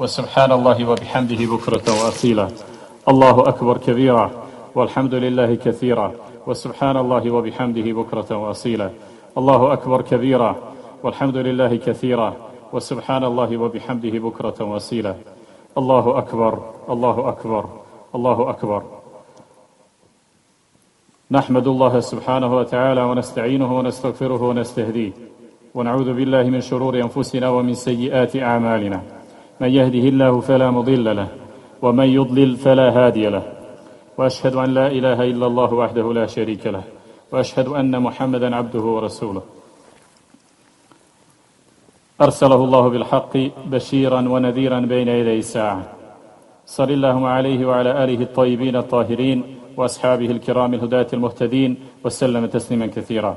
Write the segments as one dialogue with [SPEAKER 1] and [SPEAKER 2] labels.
[SPEAKER 1] وسبحان الله وبحمده بكرة وأصيلا. الله أكبر كبيرا والحمد لله كثيرا وسبحان الله وبحمده بكرة وأصيلا. الله أكبر كبيرا والحمد لله كثيرا وسبحان الله وبحمده بكرة وأصيلا. الله أكبر الله أكبر الله أكبر. نحمد الله سبحانه وتعالى ونستعينه ونستغفره ونستهديه. ونعوذ بالله من شرور أنفسنا ومن سيئات أعمالنا. من يهده الله فلا مضل له ومن يضلل فلا هادي له. وأشهد أن لا إله إلا الله وحده لا شريك له وأشهد أن محمدا عبده ورسوله. أرسله الله بالحق بشيرا ونذيرا بين يدي الساعة. صل اللهم عليه وعلى آله الطيبين الطاهرين وأصحابه الكرام الهداة المهتدين وسلم تسليما كثيرا.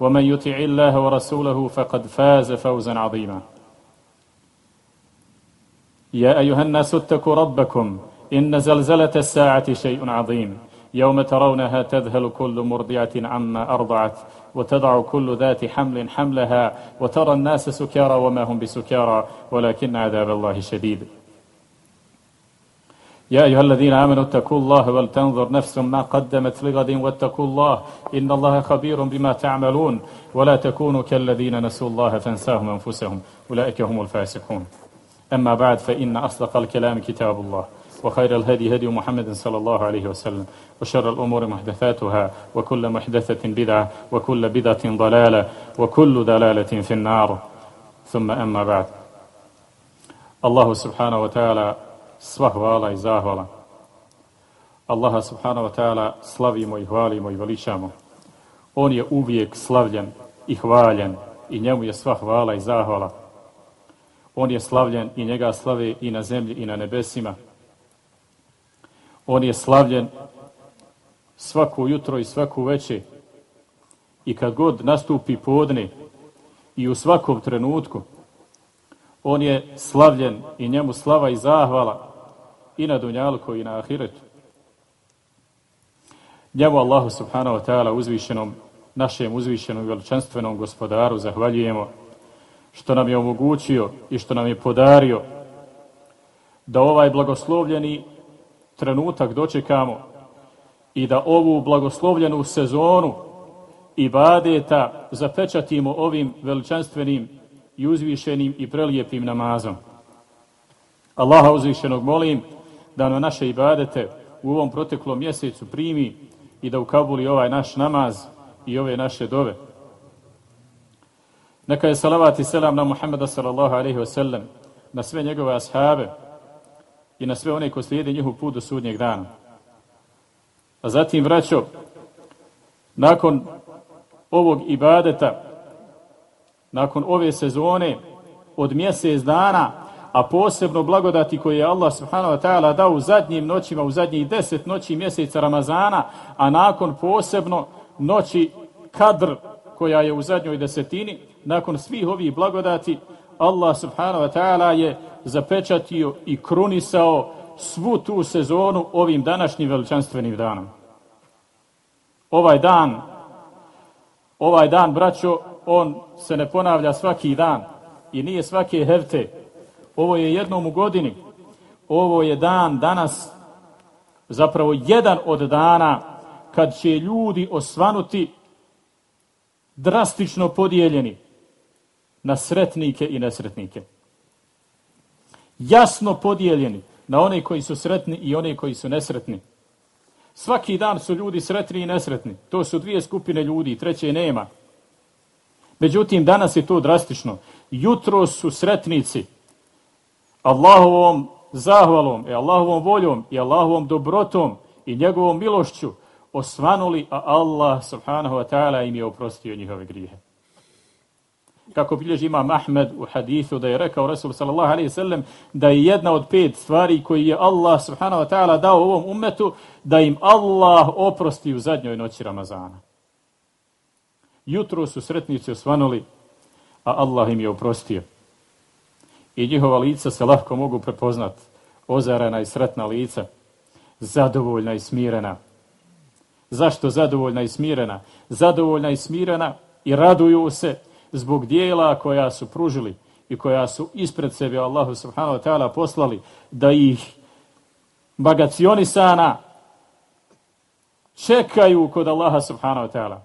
[SPEAKER 1] ومن يطع الله ورسوله فقد فاز فوزا عظيما. يا أيها الناس اتقوا ربكم إن زلزلة الساعة شيء عظيم. يوم ترونها تذهل كل مرضعة عما أرضعت وتضع كل ذات حمل حملها وترى الناس سكارى وما هم بسكارى ولكن عذاب الله شديد. يا أيها الذين آمنوا اتقوا الله ولتنظر نفس ما قدمت لغد واتقوا الله إن الله خبير بما تعملون ولا تكونوا كالذين نسوا الله فانساهم أنفسهم أولئك هم الفاسقون. أما بعد فإن أصدق الكلام كتاب الله وخير الهدي هدي محمد صلى الله عليه وسلم وشر الأمور محدثاتها وكل محدثة بدعة وكل بدعة ضلالة وكل دلالة في النار. ثم أما بعد. الله سبحانه وتعالى sva hvala i zahvala. Allaha subhanahu wa ta'ala slavimo i hvalimo i veličamo. On je uvijek slavljen i hvaljen i njemu je sva hvala i zahvala. On je slavljen i njega slave i na zemlji i na nebesima. On je slavljen svako jutro i svaku večer i kad god nastupi podne i u svakom trenutku on je slavljen i njemu slava i zahvala i na dunjalku i na ahiretu. Njemu Allahu subhanahu wa ta'ala uzvišenom, našem uzvišenom i veličanstvenom gospodaru zahvaljujemo što nam je omogućio i što nam je podario da ovaj blagoslovljeni trenutak dočekamo i da ovu blagoslovljenu sezonu i badeta zapečatimo ovim veličanstvenim i uzvišenim i prelijepim namazom. Allaha uzvišenog molim da na naše ibadete u ovom proteklom mjesecu primi i da ukabuli ovaj naš namaz i ove naše dove. Neka je salavat i selam na Muhammeda sallallahu alaihi wasallam, na sve njegove ashabe i na sve one ko slijede njihov put do sudnjeg dana. A zatim vraćo, nakon ovog ibadeta, nakon ove sezone, od mjesec dana, a posebno blagodati koje je Allah subhanahu wa ta'ala dao u zadnjim noćima, u zadnjih deset noći mjeseca Ramazana, a nakon posebno noći kadr koja je u zadnjoj desetini, nakon svih ovih blagodati, Allah subhanahu wa ta'ala je zapečatio i krunisao svu tu sezonu ovim današnjim veličanstvenim danom. Ovaj dan, ovaj dan, braćo, on se ne ponavlja svaki dan i nije svake hevte, ovo je jednom u godini, ovo je dan danas, zapravo jedan od dana kad će ljudi osvanuti drastično podijeljeni na sretnike i nesretnike. Jasno podijeljeni na one koji su sretni i one koji su nesretni. Svaki dan su ljudi sretni i nesretni. To su dvije skupine ljudi, treće nema. Međutim, danas je to drastično. Jutro su sretnici, Allahovom zahvalom i Allahovom voljom i Allahovom dobrotom i njegovom milošću osvanuli, a Allah subhanahu wa ta'ala im je oprostio njihove grijehe. kako bilježi imam Ahmed u hadithu da je rekao Rasul sallallahu alaihi sallam da je jedna od pet stvari koji je Allah subhanahu wa ta'ala dao ovom umetu da im Allah oprosti u zadnjoj noći Ramazana. Jutro su sretnici osvanuli, a Allah im je oprostio. I njihova lica se lahko mogu prepoznat. Ozarena i sretna lica, zadovoljna i smirena. Zašto zadovoljna i smirena? Zadovoljna i smirena i raduju se zbog dijela koja su pružili i koja su ispred sebe Allahu subhanahu wa ta'ala poslali da ih bagacionisana čekaju kod Allaha subhanahu wa ta'ala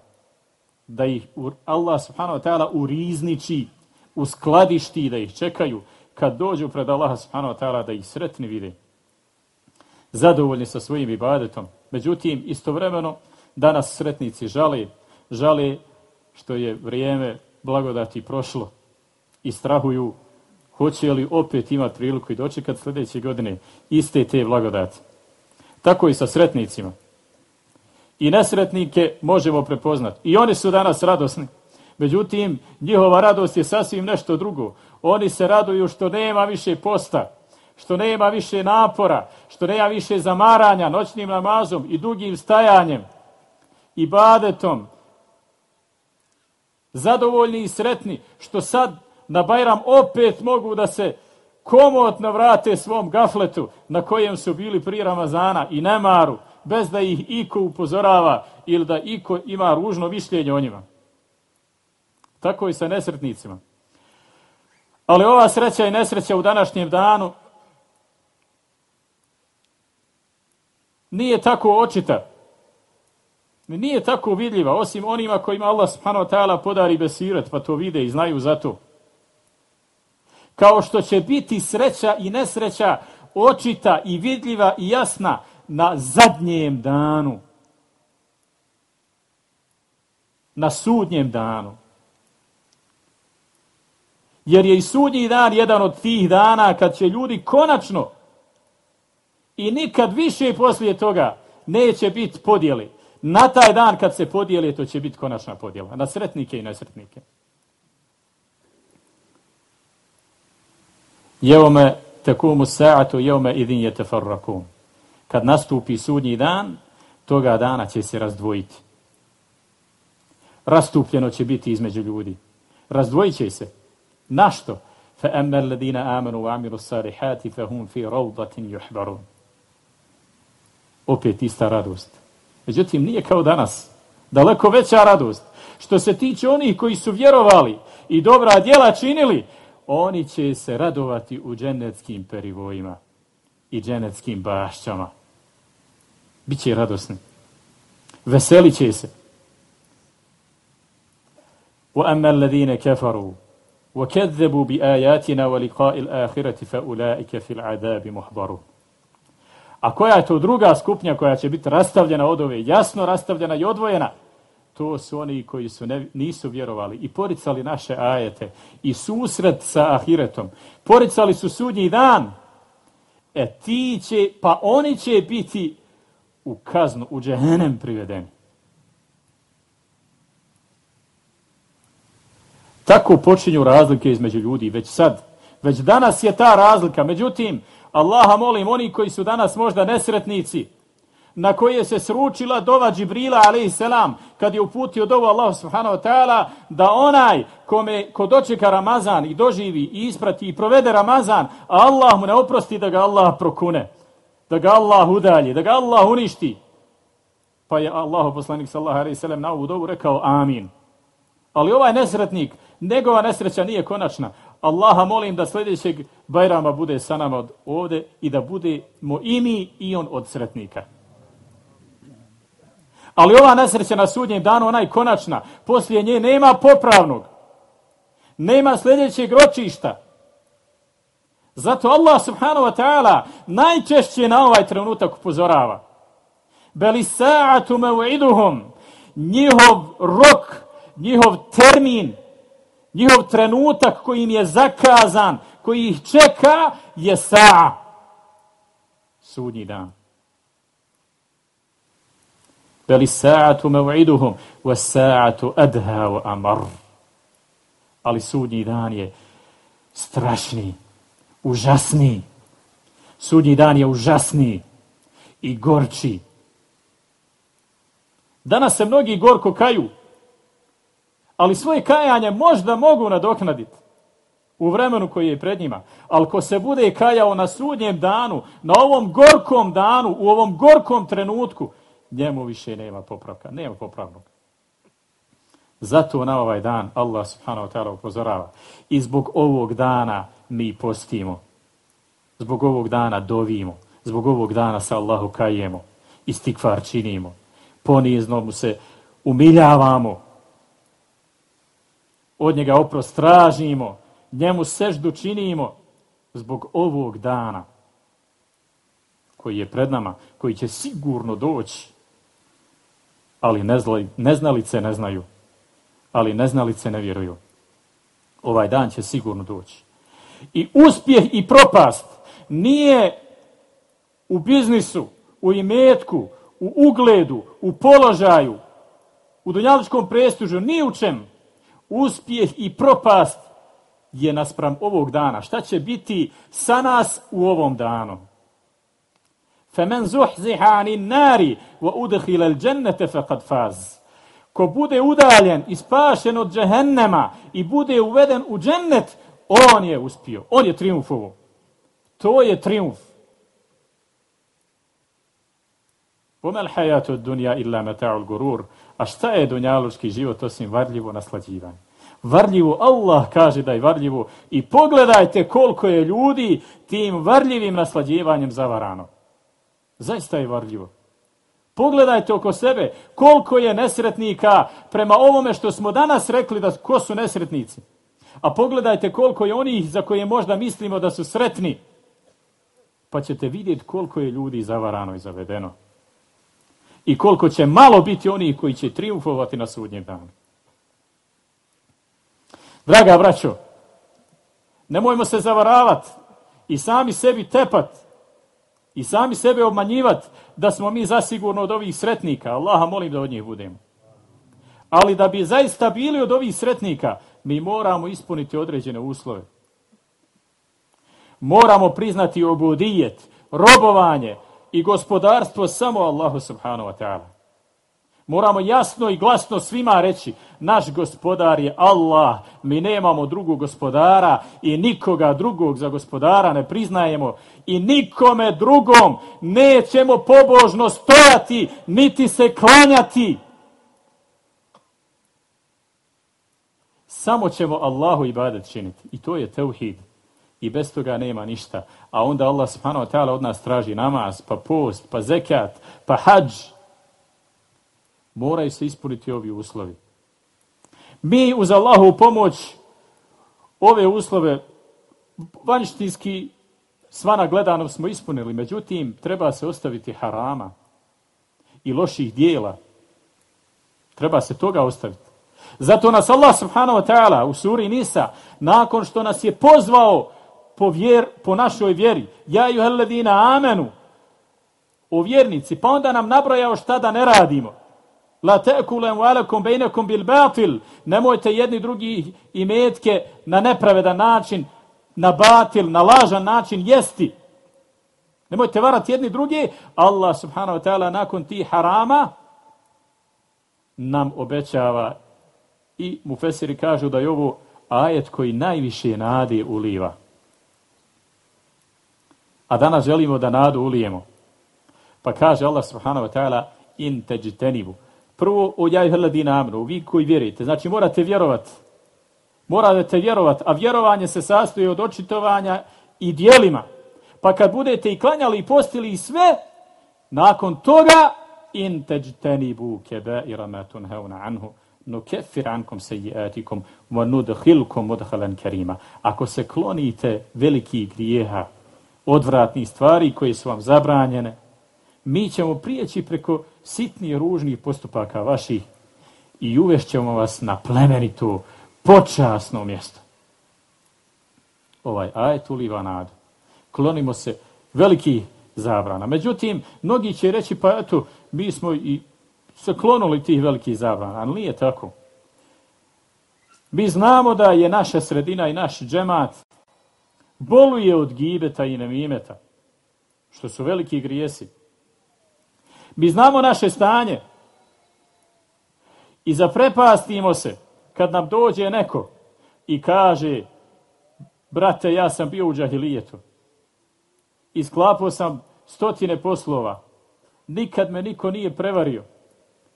[SPEAKER 1] da ih Allah subhanahu wa ta'ala urizniči uskladišti, da ih čekaju kad dođu pred Allaha subhanahu wa ta'ala da ih sretni vide zadovoljni sa svojim ibadetom međutim istovremeno danas sretnici žale žale što je vrijeme blagodati prošlo i strahuju hoće li opet imati priliku i dočekat sljedeće godine iste te blagodati. Tako i sa sretnicima. I nesretnike možemo prepoznati. I oni su danas radosni. Međutim, njihova radost je sasvim nešto drugo. Oni se raduju što nema više posta, što nema više napora, što nema više zamaranja noćnim namazom i dugim stajanjem i badetom zadovoljni i sretni što sad na Bajram opet mogu da se komotno vrate svom gafletu na kojem su bili pri Ramazana i nemaru, bez da ih iko upozorava ili da iko ima ružno mišljenje o njima. Tako i sa nesretnicima. Ali ova sreća i nesreća u današnjem danu nije tako očita nije tako vidljiva, osim onima kojima Allah subhanahu wa ta'ala podari besiret, pa to vide i znaju za to. Kao što će biti sreća i nesreća očita i vidljiva i jasna na zadnjem danu. Na sudnjem danu. Jer je i sudnji dan jedan od tih dana kad će ljudi konačno i nikad više poslije toga neće biti podijeli na taj dan kad se podijeli, to će biti konačna podjela. Na sretnike i nesretnike. Jevome tekumu sa'atu, jevome idin je tefarrakum. Kad nastupi sudnji dan, toga dana će se razdvojiti. Rastupljeno će biti između ljudi. Razdvojit će se. Našto? Fa emmer ladina amanu wa amiru sarihati fa hum fi rawdatin. Opet ista radost. Međutim, nije kao danas. Daleko veća radost. Što se tiče onih koji su vjerovali i dobra djela činili, oni će se radovati u dženeckim perivojima i dženeckim bašćama. Biće radosni. Veselit će se. وَأَمَّا الَّذِينَ كَفَرُوا وَكَذَّبُوا بِآيَاتِنَا وَلِقَاءِ الْآخِرَةِ فَأُولَٰئِكَ فِي الْعَذَابِ مُحْبَرُونَ A koja je to druga skupnja koja će biti rastavljena od ove, jasno rastavljena i odvojena? To su oni koji su ne, nisu vjerovali i poricali naše ajete i susret sa ahiretom. Poricali su sudnji dan. E ti će, pa oni će biti u kaznu, u džehennem privedeni. Tako počinju razlike između ljudi. Već sad, već danas je ta razlika. Međutim, Allaha molim, oni koji su danas možda nesretnici, na koje se sručila dova Džibrila, selam, kad je uputio dovu Allah subhanahu wa ta'ala, da onaj kome, ko dočeka Ramazan i doživi i isprati i provede Ramazan, Allah mu ne oprosti da ga Allah prokune, da ga Allah udalji, da ga Allah uništi. Pa je Allah, poslanik sallahu alaihissalam, na ovu dovu rekao amin. Ali ovaj nesretnik, njegova nesreća nije konačna. Allaha molim da sljedećeg Bajrama bude sa nama od ovde i da budemo i mi i on od sretnika. Ali ova nesreća na sudnjem danu, ona je konačna. Poslije nje nema popravnog. Nema sljedećeg ročišta. Zato Allah subhanahu wa ta'ala najčešće na ovaj trenutak upozorava. Beli sa'atu me u'iduhum. Njihov rok, njihov termin, njihov trenutak koji im je zakazan, koji ih čeka, je sa'a, sudnji dan. Beli sa'atu mev'iduhum, wa sa'atu adha wa amar. Ali sudnji dan je strašni, užasni. Sudnji dan je užasni i gorči. Danas se mnogi gorko kaju, ali svoje kajanje možda mogu nadoknaditi u vremenu koji je pred njima. Ali ko se bude kajao na sudnjem danu, na ovom gorkom danu, u ovom gorkom trenutku, njemu više nema popravka, nema popravnog. Zato na ovaj dan Allah subhanahu wa ta'ala upozorava. I zbog ovog dana mi postimo. Zbog ovog dana dovimo. Zbog ovog dana sa Allahu kajemo. I stikvar činimo. Ponizno mu se umiljavamo. Od njega oprost tražimo. Njemu seždu činimo. Zbog ovog dana koji je pred nama, koji će sigurno doći. Ali neznalice ne znaju ali neznalice ne vjeruju. Ovaj dan će sigurno doći. I uspjeh i propast nije u biznisu, u imetku, u ugledu, u položaju, u donjaličkom prestužu, ni u čem. Uspjeh i propast je naspram ovog dana. Šta će biti sa nas u ovom danu? فَمَنْ زُحْزِحَ عَنِ النَّارِ وَأُدْخِلَ الْجَنَّةَ فَقَدْ فَازِ ko bude udaljen i spašen od džehennema i bude uveden u džennet, on je uspio. On je triumfovo. To je triumf. Pomel hajatu dunja illa meta'ul gurur. A šta je dunjalučki život osim varljivo naslađivanje? Varljivo, Allah kaže da je varljivo. I pogledajte koliko je ljudi tim varljivim naslađivanjem zavarano. Zaista je varljivo. Pogledajte oko sebe koliko je nesretnika prema ovome što smo danas rekli da ko su nesretnici. A pogledajte koliko je onih za koje možda mislimo da su sretni. Pa ćete vidjeti koliko je ljudi zavarano i zavedeno. I koliko će malo biti onih koji će triumfovati na sudnjem danu. Draga braćo, nemojmo se zavaravati i sami sebi tepati i sami sebe obmanjivati da smo mi zasigurno od ovih sretnika. Allaha molim da od njih budemo. Ali da bi zaista bili od ovih sretnika, mi moramo ispuniti određene uslove. Moramo priznati obudijet, robovanje i gospodarstvo samo Allahu subhanahu wa ta'ala. Moramo jasno i glasno svima reći, naš gospodar je Allah, mi nemamo drugog gospodara i nikoga drugog za gospodara ne priznajemo i nikome drugom nećemo pobožno stojati, niti se klanjati. Samo ćemo Allahu ibadet činiti i to je teuhid. I bez toga nema ništa. A onda Allah subhanahu wa ta'ala od nas traži namaz, pa post, pa zekat, pa hađ, moraju se ispuniti ovi uslovi. Mi uz Allahu pomoć ove uslove vanštinski svana gledanom smo ispunili, međutim treba se ostaviti harama i loših dijela. Treba se toga ostaviti. Zato nas Allah subhanahu wa ta'ala u suri Nisa, nakon što nas je pozvao po, vjer, po našoj vjeri, ja i amenu, o vjernici, pa onda nam nabrojao šta da ne radimo. La ta'kulu walakum bainakum bil batil. Nemojte jedni drugi imetke na nepravedan način, na batil, na lažan način jesti. Nemojte varati jedni drugi. Allah subhanahu wa ta'ala nakon ti harama nam obećava i mufesiri kažu da je ovo ajet koji najviše nade uliva. A danas želimo da nadu ulijemo. Pa kaže Allah subhanahu wa ta'ala in teđitenibu. Prvo, o jaj hladina amru, vi koji vjerujete. Znači, morate vjerovat. Morate vjerovat, a vjerovanje se sastoji od očitovanja i dijelima. Pa kad budete i klanjali i postili i sve, nakon toga, in teđteni bu kebe i rametun heuna anhu, nukefir ankom se wa etikom, nudhilkom mudhalan kerima. Ako se klonite veliki grijeha, odvratnih stvari koje su vam zabranjene, mi ćemo prijeći preko sitnih ružnih postupaka vaših i uvešćemo vas na plemenitu, počasno mjesto. Ovaj ajet uliva nadu. Klonimo se veliki zabrana. Međutim, mnogi će reći, pa eto, mi smo i se klonuli tih velikih zabrana, ali nije tako. Mi znamo da je naša sredina i naš džemat boluje od gibeta i nemimeta, što su veliki grijesi. Mi znamo naše stanje i zaprepastimo se kad nam dođe neko i kaže brate, ja sam bio u džahilijetu. Isklapao sam stotine poslova. Nikad me niko nije prevario.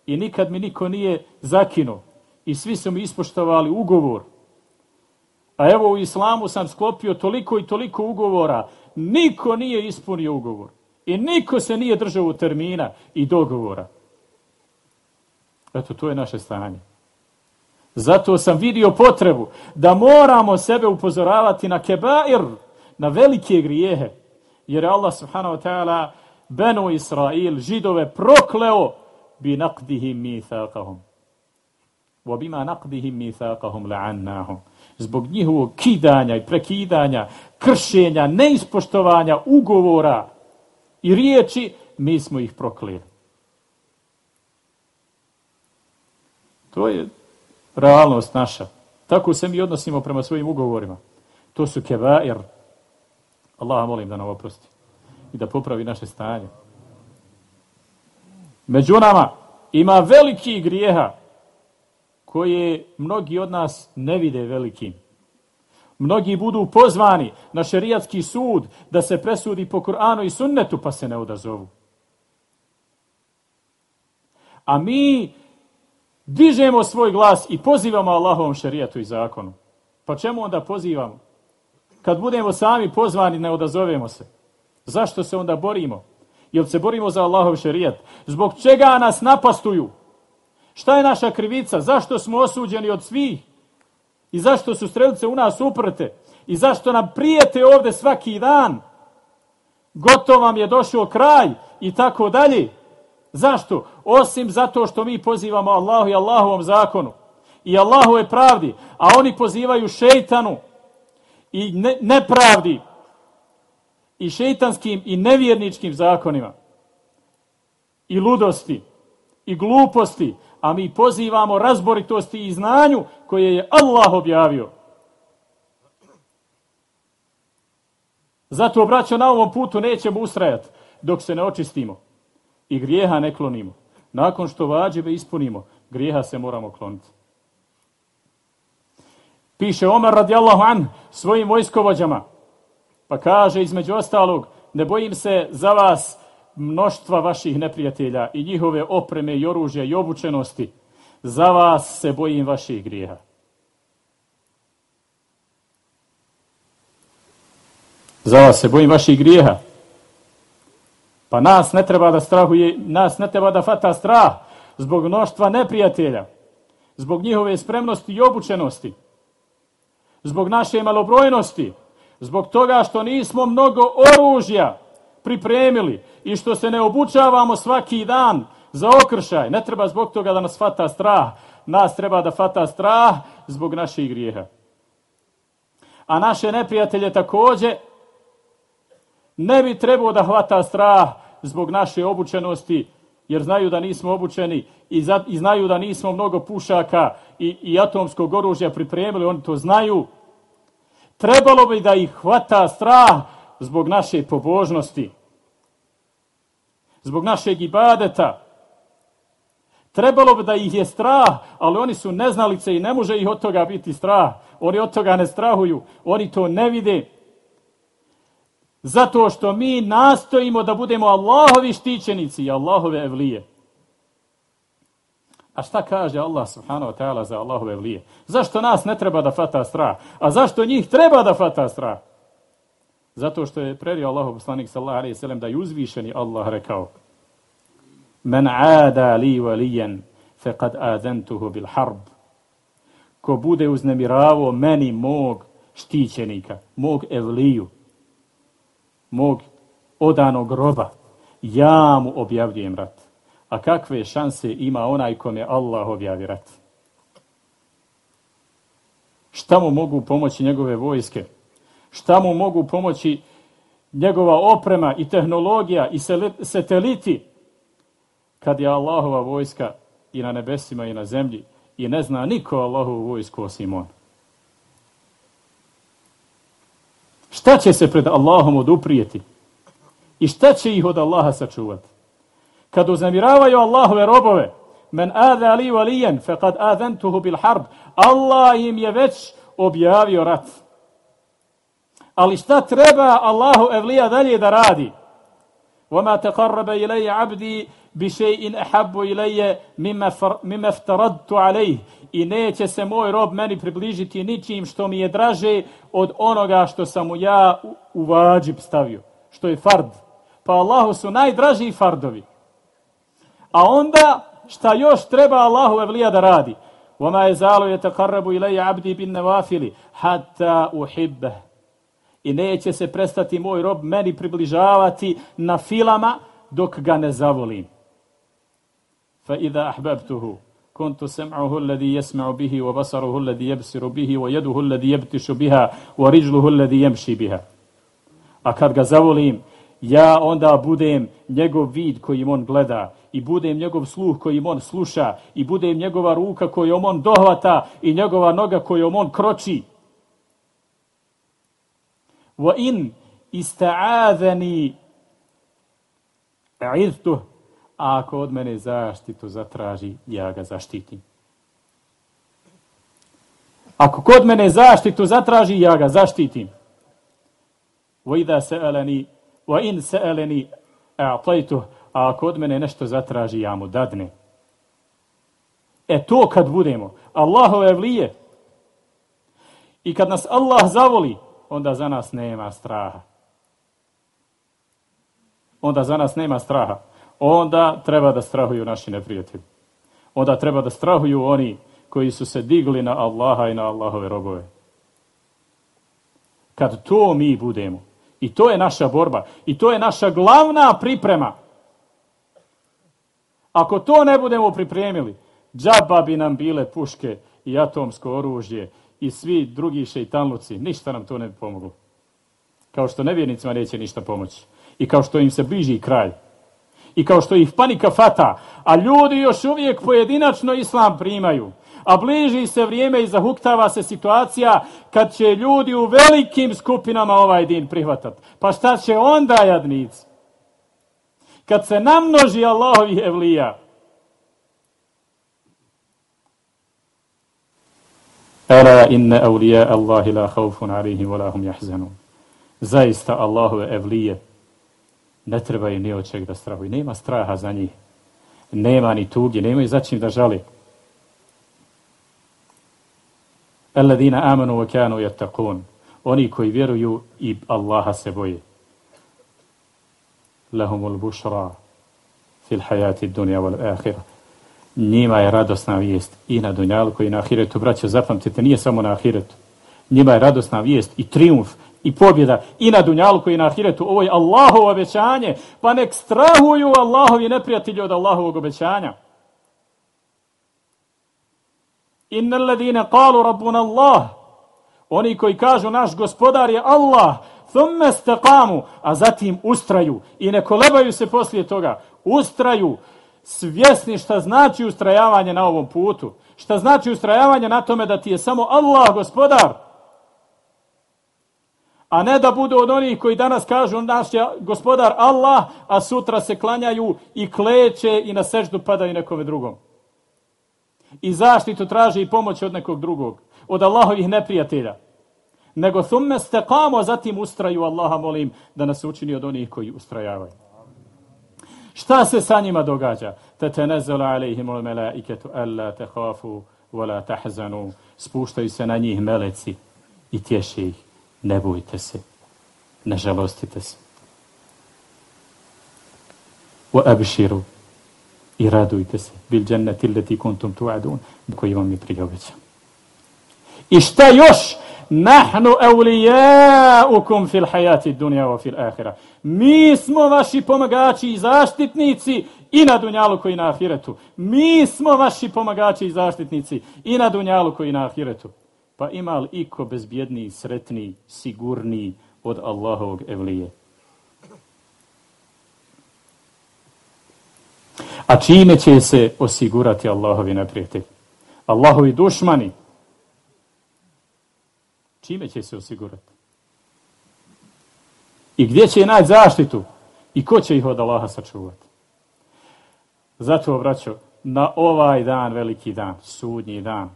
[SPEAKER 1] I nikad mi niko nije zakinuo. I svi su mi ispoštovali ugovor. A evo u islamu sam sklopio toliko i toliko ugovora. Niko nije ispunio ugovor. I niko se nije držao termina i dogovora. Eto, to je naše stanje. Zato sam vidio potrebu da moramo sebe upozoravati na kebair, na velike grijehe. Jer je Allah subhanahu wa ta'ala Beno Israil, židove, prokleo binaqdihim mithaqahum. Wa bima naqdihim mithaqahum la'annahum. Zbog njihovog kidanja i prekidanja, kršenja, neispoštovanja ugovora i riječi, mi smo ih prokleli. To je realnost naša. Tako se mi odnosimo prema svojim ugovorima. To su kebair. Allah molim da nam oprosti i da popravi naše stanje. Među nama ima veliki grijeha koje mnogi od nas ne vide velikim. Mnogi budu pozvani na šerijatski sud da se presudi po Kur'anu i sunnetu pa se ne odazovu. A mi dižemo svoj glas i pozivamo Allahovom šerijatu i zakonu. Pa čemu onda pozivamo? Kad budemo sami pozvani, ne odazovemo se. Zašto se onda borimo? Jel se borimo za Allahov šerijat? Zbog čega nas napastuju? Šta je naša krivica? Zašto smo osuđeni od svih? I zašto su strelice u nas uprte? I zašto nam prijete ovde svaki dan? Gotov vam je došao kraj i tako dalje. Zašto? Osim zato što mi pozivamo Allahu i Allahovom zakonu i Allahove pravdi, a oni pozivaju šeitanu i ne, nepravdi i šeitanskim i nevjerničkim zakonima i ludosti i gluposti, a mi pozivamo razboritosti i znanju koje je Allah objavio. Zato, braćo, na ovom putu nećemo ustrajati dok se ne očistimo i grijeha ne klonimo. Nakon što vađebe ispunimo, grijeha se moramo kloniti. Piše Omar radijallahu an svojim vojskovođama, pa kaže između ostalog, ne bojim se za vas mnoštva vaših neprijatelja i njihove opreme i oružja i obučenosti. Za vas se bojim vaših grijeha. Za vas se bojim vaših grijeha. Pa nas ne treba da strahuje, nas ne treba da fata strah zbog mnoštva neprijatelja, zbog njihove spremnosti i obučenosti, zbog naše malobrojnosti, zbog toga što nismo mnogo oružja pripremili i što se ne obučavamo svaki dan za okršaj. Ne treba zbog toga da nas fata strah. Nas treba da fata strah zbog naših grijeha. A naše neprijatelje također ne bi trebao da hvata strah zbog naše obučenosti, jer znaju da nismo obučeni i, za, i znaju da nismo mnogo pušaka i, i atomskog oružja pripremili, oni to znaju. Trebalo bi da ih hvata strah zbog naše pobožnosti, zbog našeg ibadeta. Trebalo bi da ih je strah, ali oni su neznalice i ne može ih od toga biti strah. Oni od toga ne strahuju, oni to ne vide. Zato što mi nastojimo da budemo Allahovi štićenici i Allahove evlije. A šta kaže Allah subhanahu wa ta'ala za Allahove vlije? Zašto nas ne treba da fata strah? A zašto njih treba da fata strah? Zato što je predio Allahu poslanik sallallahu alejhi ve sellem da je uzvišeni Allah rekao Men ada li valijen faqad azantuhu bil harb. Ko bude uznemiravo meni mog štićenika, mog evliju, mog odanog groba, ja mu objavljujem rat. A kakve šanse ima onaj kome Allah objavi rat? Šta mu mogu pomoći njegove vojske? Šta mu mogu pomoći njegova oprema i tehnologija i sateliti kad je Allahova vojska i na nebesima i na zemlji i ne zna niko Allahovu vojsku osim on. Šta će se pred Allahom oduprijeti? I šta će ih od Allaha sačuvati? Kad uznamiravaju Allahove robove, men adha li walijen, fe kad adhentuhu bil harb, Allah im je već objavio rat. Ali šta treba Allahu evlija dalje da radi? وما تقرب إلي عبدي بشيء أحب إلي مما, فر... مما افترضت عليه i neće se moj rob meni približiti ničim što mi je draže od onoga što sam mu ja u vađib stavio, što je fard. Pa Allahu su najdraži fardovi. A onda šta još treba Allahu evlija da radi? وَمَا يَزَالُ يَتَقَرَّبُ إِلَيَ عَبْدِي بِالنَّوَافِلِ حَتَّى أُحِبَّهِ I neće se prestati moj rob meni približavati na filama dok ga ne zavolim. فَإِذَا أَحْبَبْتُهُ كنت سمعه الذي يسمع به وبصره الذي يبصر به ويده الذي يبتش بها ورجله الذي يمشي بها a kad ga zavolim ja onda budem njegov vid kojim on gleda i budem njegov sluh kojim on sluša i budem njegova ruka kojom on dohvata i njegova noga kojom on kroči. Wa in ista'azani a'idtu ako od mene zaštitu zatraži, ja ga zaštitim. Ako kod mene zaštitu zatraži, ja ga zaštitim. Wa idha sa'alani wa in sa'alani a'taytu a kod mene nešto zatraži ja mu dadne e to kad budemo Allahove vlije. I kad nas Allah zavoli onda za nas nema straha. Onda za nas nema straha. Onda treba da strahuju naši neprijatelji. Onda treba da strahuju oni koji su se digli na Allaha i na Allahove robove. Kad to mi budemo i to je naša borba, i to je naša glavna priprema, ako to ne budemo pripremili, džaba bi nam bile puške i atomsko oružje i svi drugi šeitanluci, ništa nam to ne bi pomoglo. Kao što nevjernicima neće ništa pomoći. I kao što im se bliži kraj, i kao što ih panika fata, a ljudi još uvijek pojedinačno islam primaju, a bliži se vrijeme i zahuktava se situacija kad će ljudi u velikim skupinama ovaj din prihvatati. Pa šta će onda jadnici? Kad se namnoži Allahovi evlija, Ela inne awliya Allahi la khawfun alihim wa lahum yahzanun. Zaista Allahove evlije ne trebaju ni od čeg da strahuju. Nema straha za njih. Nema ni tugi, nema i začin da žali. Alladina amanu wa kanu yattaqun. Oni koji vjeruju i Allaha se boje. Lahumul bushra fil hayati dunya wal akhirah. Njima je radosna vijest i na dunjalku i na ahiretu. Braćo, zapamtite, nije samo na ahiretu. Njima je radosna vijest i triumf i pobjeda i na dunjalku i na ahiretu. Ovo je Allahovo obećanje, pa nek strahuju Allahovi neprijatelji od Allahovog obećanja. Inna alladine kalu rabbuna Allah, oni koji kažu naš gospodar je Allah, thumme staqamu, a zatim ustraju i ne kolebaju se poslije toga, ustraju, svjesni šta znači ustrajavanje na ovom putu, šta znači ustrajavanje na tome da ti je samo Allah gospodar, a ne da budu od onih koji danas kažu naš je gospodar Allah, a sutra se klanjaju i kleće i na seždu padaju nekome drugom. I zaštitu traži i pomoć od nekog drugog, od Allahovih neprijatelja. Nego thumme stekamo, zatim ustraju Allaha, molim, da nas učini od onih koji ustrajavaju. Šta se sa njima događa? Te te nezela alaihim ul melaiketu alla te hafu wala tahzanu. Spuštaju se na njih meleci i tješi ih ne bojte se, ne žalostite se. Wa abširu i radujte se bil dženneti leti kuntum tu'adun koji vam je priobećan. I šta još? Nahnu evlijaukum fil hajati dunja wa fil ahira. Mi smo vaši pomagači i zaštitnici i na dunjalu koji na ahiretu. Mi smo vaši pomagači i zaštitnici i na dunjalu koji na ahiretu. Pa ima li iko bezbjedniji, sretniji, sigurniji od Allahovog evlije? A čime će se osigurati Allahovi neprijatelji? Allahovi dušmani, čime će se osigurati? I gdje će naći zaštitu? I ko će ih od Allaha sačuvati? Zato, vraćo, na ovaj dan, veliki dan, sudnji dan,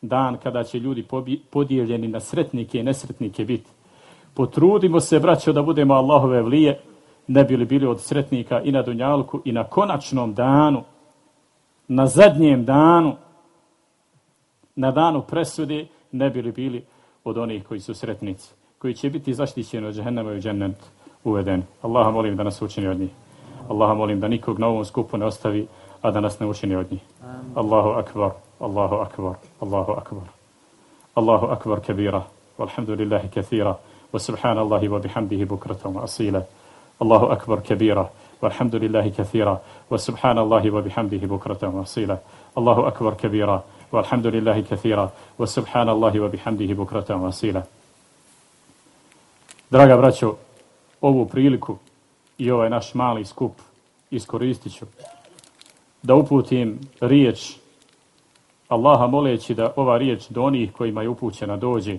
[SPEAKER 1] dan kada će ljudi podijeljeni na sretnike i nesretnike biti, potrudimo se, braćo, da budemo Allahove vlije, ne bili bili od sretnika i na Dunjalku i na konačnom danu, na zadnjem danu, na danu presude, ne bili bili od onih koji su sretnici, koji će biti zaštićeni od džehennema i džennet uvedeni. Allaha molim da nas učini od njih. Allaha molim da nikog na ovom skupu ne ostavi, a da nas ne učini od njih. Allahu akbar, Allahu akbar, Allahu akbar. Allahu akbar kabira, walhamdulillahi kathira, wa subhanallahi wa bihamdihi bukratom asila. Allahu akbar kabira, walhamdulillahi kathira, wa subhanallahi wa bihamdihi bukratan wasila. Allahu akbar kabira, walhamdulillahi kathira, wa subhanallahi wa bihamdihi bukratan wasila. Draga braćo, ovu priliku i ovaj naš mali skup iskoristit ću da uputim riječ Allaha moleći da ova riječ do onih kojima je upućena dođe.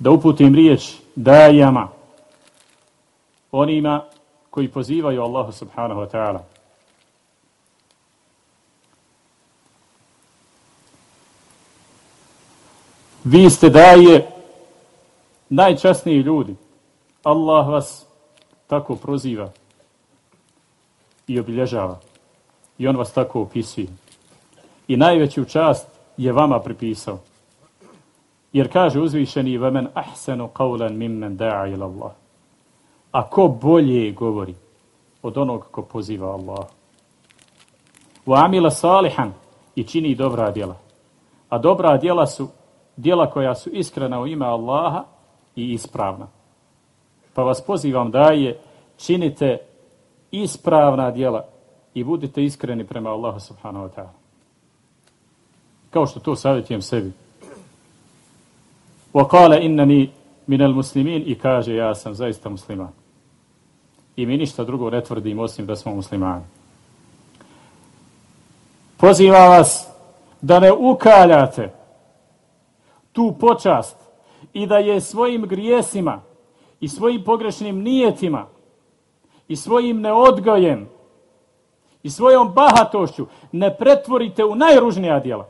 [SPEAKER 1] Da uputim riječ dajama onima koji pozivaju Allahu subhanahu wa ta'ala. Vi ste daje najčasniji ljudi. Allah vas tako proziva i obilježava. I on vas tako opisuje. I najveću čast je vama pripisao. Jer kaže uzvišeni vemen ahsanu qawlan mimmen da'a ila Allah. A ko bolje govori od onog ko poziva Allah? Wa amila salihan i čini dobra djela. A dobra djela su djela koja su iskrena u ime Allaha i ispravna. Pa vas pozivam da je činite ispravna djela i budite iskreni prema Allahu subhanahu wa ta'ala. Kao što to savjetujem sebi. Wa kale innani minel muslimin i kaže ja sam zaista musliman. I mi ništa drugo ne tvrdim osim da smo muslimani. Poziva vas da ne ukaljate tu počast i da je svojim grijesima i svojim pogrešnim nijetima i svojim neodgojem i svojom bahatošću ne pretvorite u najružnija djela.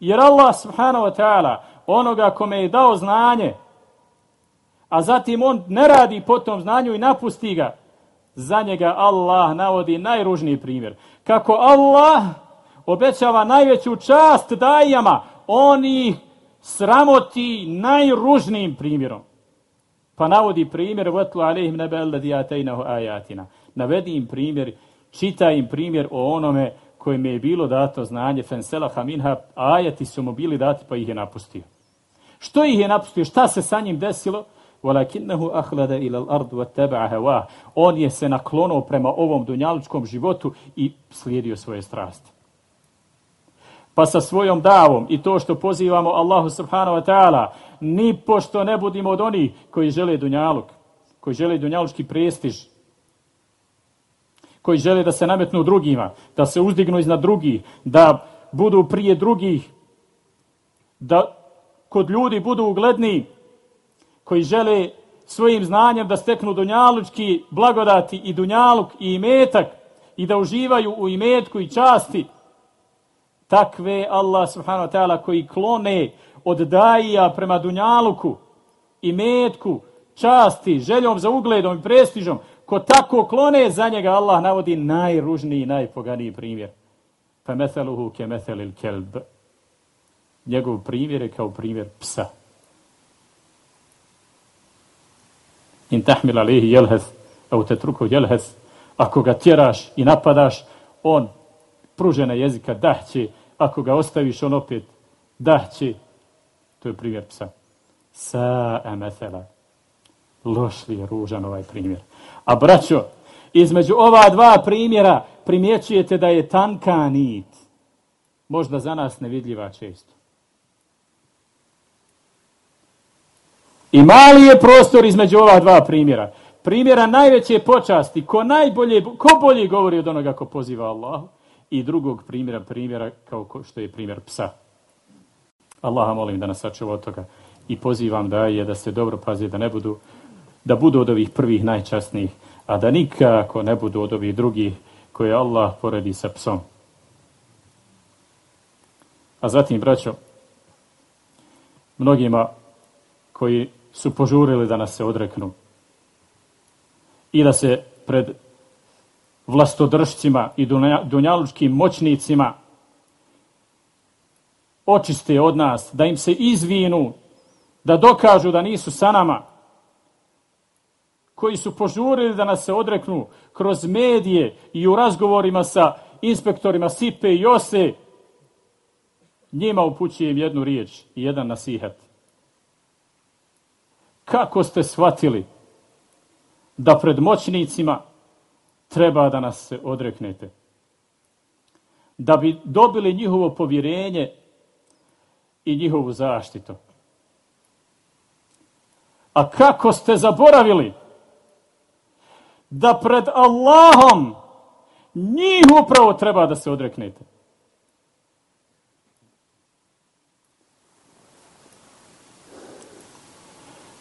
[SPEAKER 1] Jer Allah subhanahu wa ta'ala onoga kome je dao znanje a zatim on ne radi po tom znanju i napusti ga, za njega Allah navodi najružniji primjer. Kako Allah obećava najveću čast dajama, oni sramoti najružnijim primjerom. Pa navodi primjer vatlu alehim nebe alladi atejnahu ajatina. Navedi im primjer, čita im primjer o onome kojem je bilo dato znanje fenselaha minha, ajati su mu bili dati pa ih je napustio. Što ih je napustio? Šta se sa njim desilo? Walakinnahu akhlada ila al-ard wa taba'a hawa. On je se naklonuo prema ovom dunjalučkom životu i slijedio svoje strasti. Pa sa svojom davom i to što pozivamo Allahu subhanahu wa ta'ala, ni pošto ne budimo od onih koji žele dunjaluk, koji žele dunjalučki prestiž, koji žele da se nametnu drugima, da se uzdignu iznad drugih, da budu prije drugih, da kod ljudi budu ugledni koji žele svojim znanjem da steknu dunjalučki blagodati i dunjaluk i imetak i da uživaju u imetku i časti, takve Allah subhanahu wa ta'ala koji klone od daija prema dunjaluku, imetku, časti, željom za ugledom i prestižom, ko tako klone za njega Allah navodi najružniji i najpoganiji primjer. Pa metheluhu ke kelb. Njegov primjer je kao primjer psa. in tahmil alihi jelhez, au te truku jelhez, ako ga tjeraš i napadaš, on pružena jezika dahće, ako ga ostaviš, on opet dahće. To je primjer psa. Sa emethela. Loš li je ružan ovaj primjer. A braćo, između ova dva primjera primjećujete da je tanka nit. Možda za nas nevidljiva često. I mali je prostor između ova dva primjera. Primjera najveće počasti, ko najbolje, ko bolje govori od onoga ko poziva Allah. i drugog primjera, primjera kao što je primjer psa. Allaha molim da nas sačuva od toga i pozivam da je da se dobro pazi da ne budu da budu od ovih prvih najčasnijih, a da nikako ne budu od ovih drugih koje Allah poredi sa psom. A zatim, braćo, mnogima koji su požurili da nas se odreknu i da se pred vlastodržcima i dunjalučkim moćnicima očiste od nas, da im se izvinu, da dokažu da nisu sa nama, koji su požurili da nas se odreknu kroz medije i u razgovorima sa inspektorima Sipe i Jose, njima upućujem jednu riječ i jedan nasihat. Kako ste shvatili da pred moćnicima treba da nas se odreknete? Da bi dobili njihovo povjerenje i njihovu zaštitu. A kako ste zaboravili da pred Allahom njih upravo treba da se odreknete?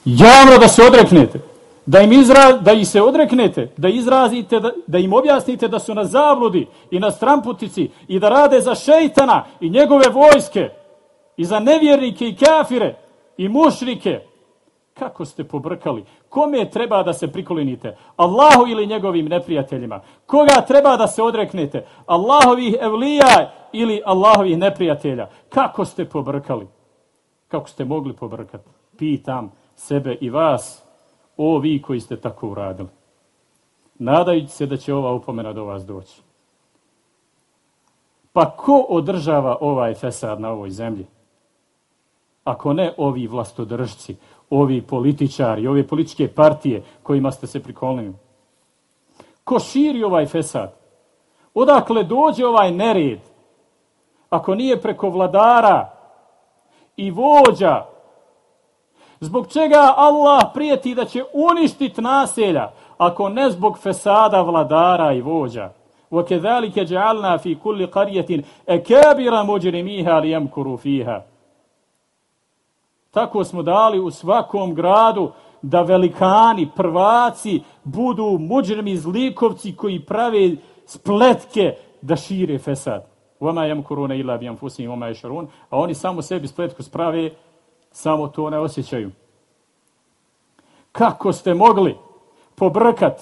[SPEAKER 1] Javno da se odreknete. Da im, izra, da ih se odreknete, da izrazite, da, da im objasnite da su na zabludi i na stramputici i da rade za šeitana i njegove vojske i za nevjernike i kafire i mušrike. Kako ste pobrkali? Kome treba da se prikolinite? Allahu ili njegovim neprijateljima? Koga treba da se odreknete? Allahovih evlija ili Allahovih neprijatelja? Kako ste pobrkali? Kako ste mogli pobrkati? Pitam sebe i vas, o vi koji ste tako uradili. Nadajući se da će ova upomena do vas doći. Pa ko održava ovaj fesad na ovoj zemlji? Ako ne ovi vlastodržci, ovi političari, ove političke partije kojima ste se prikolnili. Ko širi ovaj fesad? Odakle dođe ovaj nered? Ako nije preko vladara i vođa Zbog čega Allah prijeti da će uništiti naselja, ako ne zbog fesada vladara i vođa. وَكَذَلِكَ جَعَلْنَا فِي كُلِّ قَرْيَةٍ اَكَابِرَ مُجْرِمِيهَا لِيَمْكُرُوا فِيهَا Tako smo dali u svakom gradu da velikani, prvaci budu muđrmi zlikovci koji prave spletke da šire fesad. وَمَا يَمْكُرُونَ إِلَّا بِيَنْفُسِهِمْ وَمَا يَشَرُونَ A oni samo sebi spletku sprave samo to ne osjećaju. Kako ste mogli pobrkat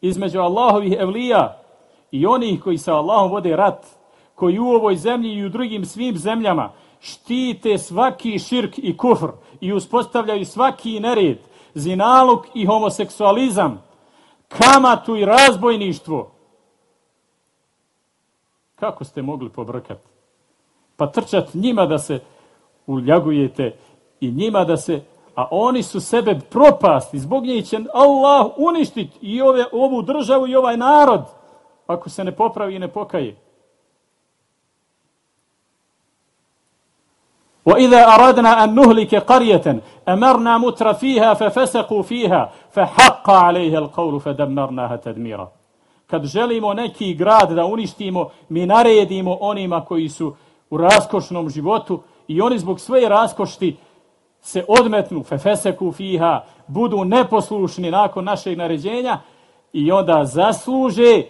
[SPEAKER 1] između Allahovih evlija i onih koji sa Allahom vode rat, koji u ovoj zemlji i u drugim svim zemljama štite svaki širk i kufr i uspostavljaju svaki nered, zinaluk i homoseksualizam, kamatu i razbojništvo. Kako ste mogli pobrkat? Pa trčat njima da se uljagujete i njima da se, a oni su sebe propasti, zbog njih će Allah uništiti i ove, ovu državu i ovaj narod, ako se ne popravi i ne pokaje. وإذا أردنا أن نهلك قرية أمرنا متر فيها ففسقوا فيها فحق عليها القول فدمرناها تدميرا kad želimo neki grad da uništimo, mi naredimo onima koji su u raskošnom životu i oni zbog svoje raskošti se odmetnu, fefeseku fiha, budu neposlušni nakon našeg naređenja i onda zasluže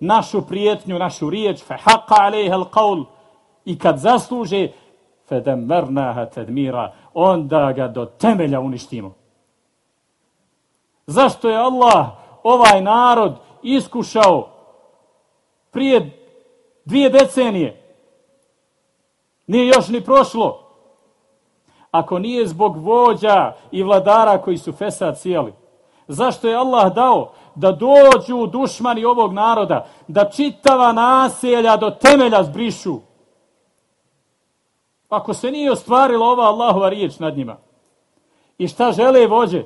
[SPEAKER 1] našu prijetnju, našu riječ, fehaqa alejha alqaul, i kad zasluže, fedemernaha tedmira, onda ga do temelja uništimo. Zašto je Allah ovaj narod iskušao prije dvije decenije? Nije još ni prošlo. Ako nije zbog vođa i vladara koji su fesad cijeli. Zašto je Allah dao da dođu dušmani ovog naroda, da čitava naselja do temelja zbrišu? Ako se nije ostvarila ova Allahova riječ nad njima. I šta žele vođe?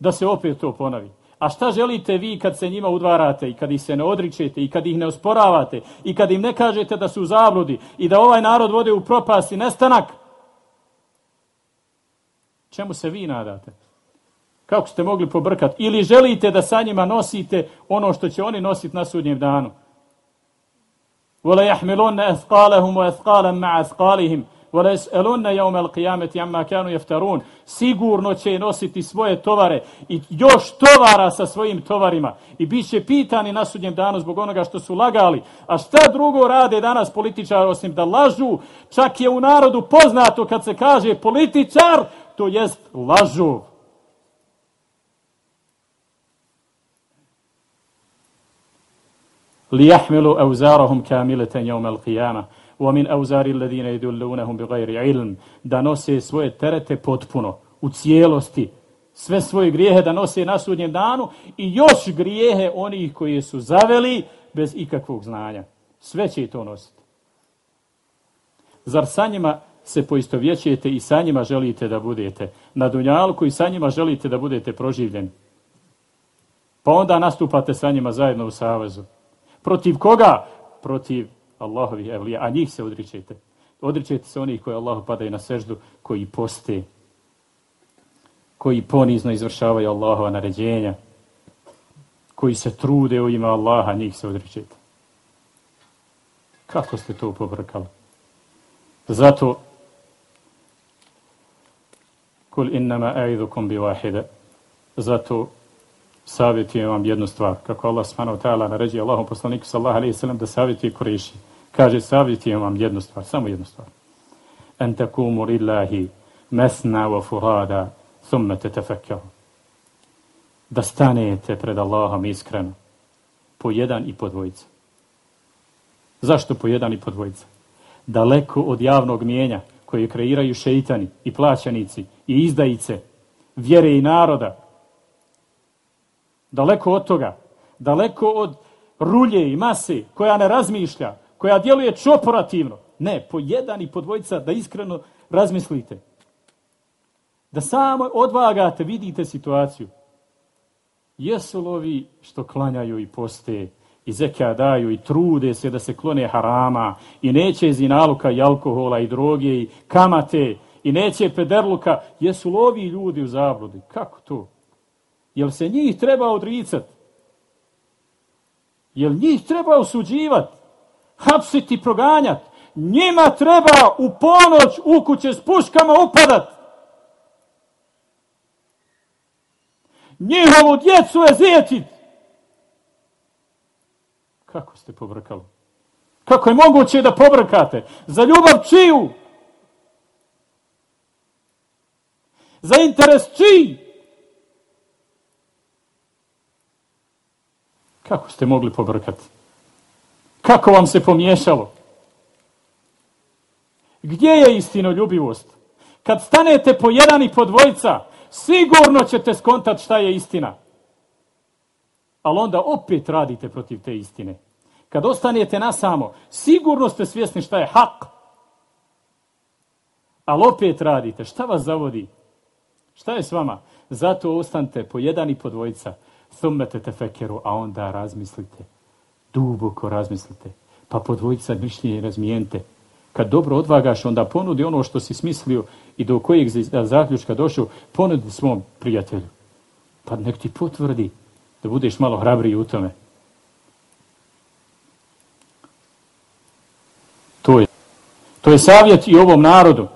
[SPEAKER 1] Da se opet to ponavi. A šta želite vi kad se njima udvarate i kad ih se ne odričete i kad ih ne osporavate i kad im ne kažete da su zabludi i da ovaj narod vode u propast i nestanak? Čemu se vi nadate? Kako ste mogli pobrkati? Ili želite da sa njima nosite ono što će oni nositi na sudnjem danu? Vole jahmilunne ethqalehum u ethqalem. Vole es'elunne jaume al qiyameti amma kanu jeftarun. Sigurno će nositi svoje tovare i još tovara sa svojim tovarima. I bit će pitani na sudnjem danu zbog onoga što su lagali. A šta drugo rade danas političar osim da lažu? Čak je u narodu poznato kad se kaže političar, to jest lažu. ليحملوا أوزارهم كاملة يوم القيامة ومن أوزار الذين يدلونهم بغير علم da nose svoje terete potpuno u cijelosti sve svoje grijehe da nose na sudnjem danu i još grijehe onih koji su zaveli bez ikakvog znanja. Sve će i to nositi. Zar sa njima se poistovjećujete i sa njima želite da budete na dunjalku i sa njima želite da budete proživljeni? Pa onda nastupate sa njima zajedno u savezu. Protiv koga? Protiv Allahovi evlija. A njih se odričete. Odričete se onih koji Allahu padaju na seždu, koji poste, koji ponizno izvršavaju Allahova naređenja, koji se trude u ima Allaha, njih se odričete. Kako ste to pobrkali? Zato kul innama a'idukum bi wahida. Zato savjetujem vam jednu stvar. Kako Allah subhanahu wa ta'ala naređuje Allahom poslaniku sallahu alaihi sallam da savjetuje Kuriši. Kaže savjetujem vam jednu stvar, samo jednu stvar. En takumu lillahi mesna wa furada thumme te tefekjahu. Da stanete pred Allahom iskreno po jedan i po dvojica. Zašto po jedan i po dvojica? Daleko od javnog mijenja koje kreiraju šeitani i plaćanici i izdajice vjere i naroda Daleko od toga. Daleko od rulje i mase koja ne razmišlja, koja djeluje čoporativno. Ne, po jedan i po dvojica da iskreno razmislite. Da samo odvagate, vidite situaciju. Jesu li ovi što klanjaju i poste i zeka daju i trude se da se klone harama i neće zinaluka i alkohola i droge i kamate i neće pederluka, jesu lovi ljudi u zabludi? Kako to? Jel se njih treba odricat? Jel njih treba osuđivati? Hapsiti, proganjat? Njima treba u ponoć u kuće s puškama upadat? Njihovu djecu je zijetit? Kako ste pobrkali? Kako je moguće da pobrkate? Za ljubav čiju? Za interes čiji? Kako ste mogli pobrkati? Kako vam se pomiješalo? Gdje je istinoljubivost? Kad stanete po jedan i po dvojica, sigurno ćete skontat šta je istina. Ali onda opet radite protiv te istine. Kad ostanete na samo, sigurno ste svjesni šta je hak. Ali opet radite. Šta vas zavodi? Šta je s vama? Zato ostanite po jedan i po dvojica thummete tefekeru, a onda razmislite. Duboko razmislite. Pa podvojite sad mišljenje razmijente. Kad dobro odvagaš, onda ponudi ono što si smislio i do kojeg zaključka došao, ponudi svom prijatelju. Pa nek ti potvrdi da budeš malo hrabriji u tome. To je. To je savjet i ovom narodu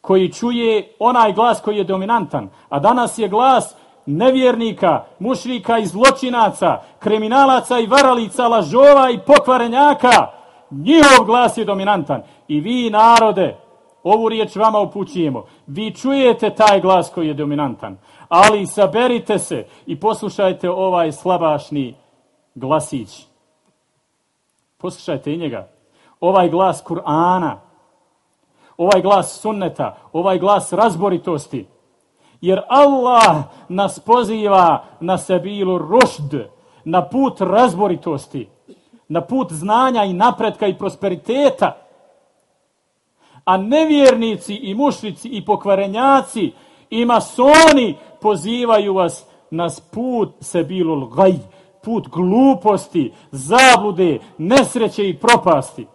[SPEAKER 1] koji čuje onaj glas koji je dominantan. A danas je glas nevjernika, mušrika i zločinaca, kriminalaca i varalica, lažova i pokvarenjaka, njihov glas je dominantan. I vi, narode, ovu riječ vama upućujemo, vi čujete taj glas koji je dominantan, ali saberite se i poslušajte ovaj slabašni glasić. Poslušajte i njega. Ovaj glas Kur'ana, ovaj glas sunneta, ovaj glas razboritosti, Jer Allah nas poziva na sebilu rušd, na put razboritosti, na put znanja i napretka i prosperiteta. A nevjernici i mušnici i pokvarenjaci i masoni pozivaju vas na put sebilu gaj, put gluposti, zablude, nesreće i propasti.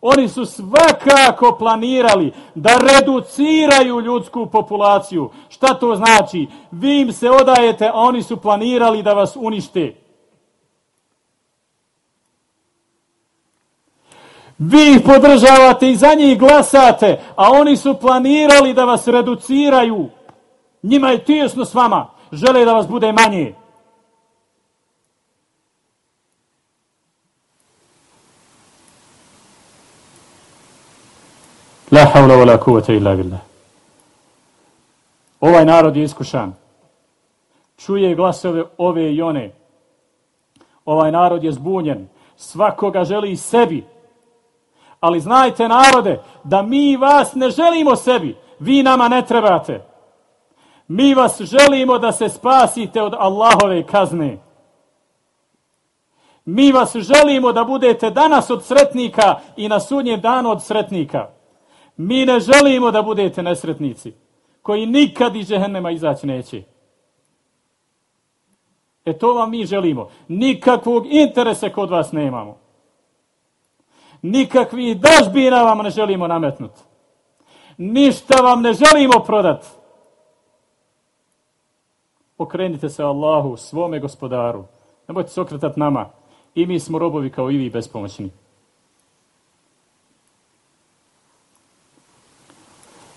[SPEAKER 1] Oni su svakako planirali da reduciraju ljudsku populaciju. Šta to znači? Vi im se odajete, a oni su planirali da vas unište. Vi ih podržavate i za njih glasate, a oni su planirali da vas reduciraju. Njima je tijesno s vama. Žele da vas bude manje. La havla wa la kuvata illa billah. Ovaj narod je iskušan. Čuje glasove ove i one. Ovaj narod je zbunjen. Svakoga želi sebi. Ali znajte narode da mi vas ne želimo sebi. Vi nama ne trebate. Mi vas želimo da se spasite od Allahove kazne. Mi vas želimo da budete danas od sretnika i na sudnjem danu od sretnika. Mi ne želimo da budete nesretnici koji nikad iz džehennema izaći neće. E to vam mi želimo. Nikakvog interesa kod vas nemamo. Nikakvi dažbina vam ne želimo nametnuti. Ništa vam ne želimo prodati. Okrenite se Allahu, svome gospodaru. Nemojte se okretati nama. I mi smo robovi kao i vi bespomoćni.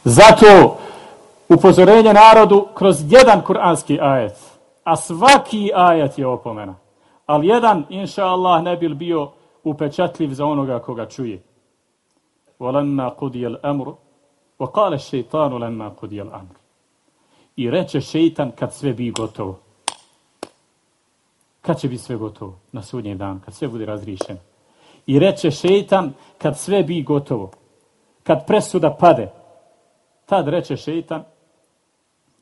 [SPEAKER 1] Zato upozorenje narodu kroz jedan kuranski ajet. A svaki ajet je opomena. Ali jedan, inša Allah, ne bil bio upečatljiv za onoga koga čuje. وَلَنَّا قُدِيَ الْأَمْرُ وَقَالَ الشَّيْطَانُ لَنَّا قُدِيَ الْأَمْرُ I reče šeitan kad sve bi gotovo. Kad će biti sve gotovo? Na sudnji dan, kad sve bude razrišeno. I reče šeitan kad sve bi gotovo. Kad presuda pade. Tad reče šeitan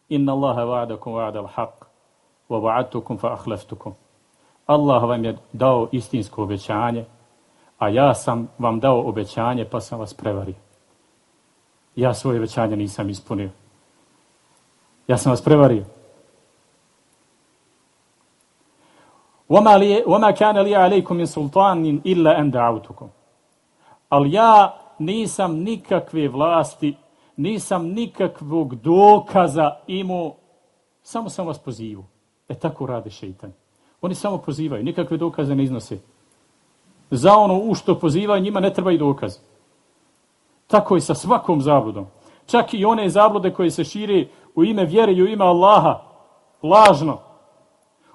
[SPEAKER 1] Inna Allahe va'adakum va'adal haq wa va'adtukum fa ahleftukum. Allah vam je dao istinsko obećanje, a ja sam vam dao obećanje pa sam vas prevario. Ja svoje obećanje nisam ispunio. Ja sam vas prevario. وَمَا كَانَ لِيَ عَلَيْكُمْ مِنْ سُلْطَانٍ إِلَّا أَنْ دَعَوْتُكُمْ Ali ja nisam nikakve vlasti, nisam nikakvog dokaza imao, samo sam vas pozivao. E tako rade šeitan. Oni samo pozivaju, nikakve dokaze ne iznose. Za ono u što pozivaju, njima ne treba i dokaz. Tako je sa svakom zabludom. Čak i one zablude koje se šire u ime vjere i u ime Allaha, lažno.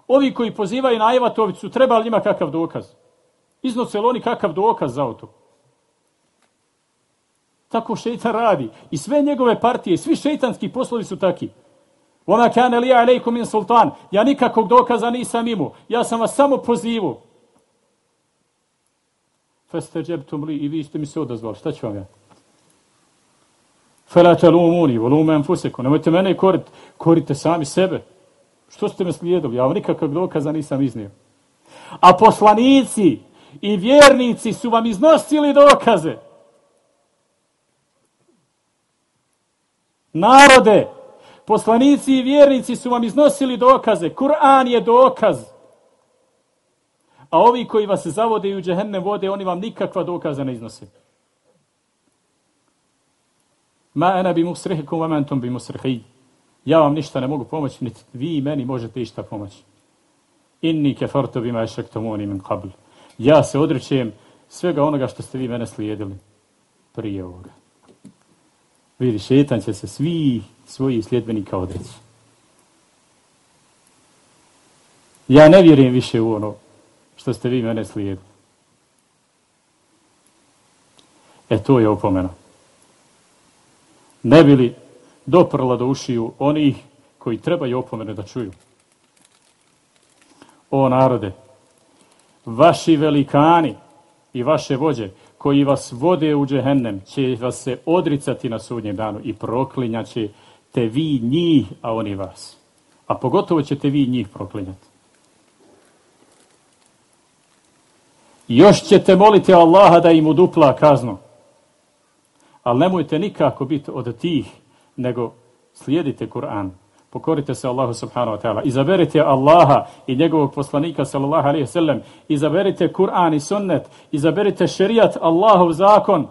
[SPEAKER 1] Ovi koji pozivaju na Evatovicu, treba li njima kakav dokaz? Iznose li oni kakav dokaz za to? Tako šeitan radi. I sve njegove partije, svi šeitanski poslovi su taki. Ona kane li alejkum min sultan. Ja nikakvog dokaza nisam imao. Ja sam vas samo pozivu. Feste džebtum li i vi ste mi se odazvali. Šta ću vam ja? Fela telumuni, volume enfuseku. Nemojte mene korit. Korite sami sebe. Što ste me slijedili? Ja vam nikakvog dokaza nisam iznio. A poslanici i vjernici su vam iznosili dokaze. Narode, Poslanici i vjernici su vam iznosili dokaze. Kur'an je dokaz. A ovi koji vas zavode u džehennem vode, oni vam nikakva dokaza ne iznose. Ma ena bi musrihikum wa mentum bi musrihi. Ja vam ništa ne mogu pomoći, niti vi meni možete išta pomoći. Inni kefartu bima ešektomuni min qabl. Ja se odrećem svega onoga što ste vi mene slijedili prije ovoga. Vidi, šetan će se svi svoji sljedbenika odreći. Ja ne vjerujem više u ono što ste vi mene slijedili. E to je opomena. Ne bi li doprla do ušiju onih koji trebaju opomene da čuju. O narode, vaši velikani i vaše vođe, koji vas vode u džehennem, će vas se odricati na sudnjem danu i proklinjaće te vi njih, a oni vas. A pogotovo ćete vi njih proklinjati. Još ćete moliti Allaha da im udupla kaznu. Ali nemojte nikako biti od tih, nego slijedite Kur'an. Pokorite se Allahu subhanahu wa ta'ala. Izaberite Allaha i njegovog poslanika sallallahu alaihi sallam. Izaberite Kur'an i sunnet. Izaberite šerijat Allahov zakon.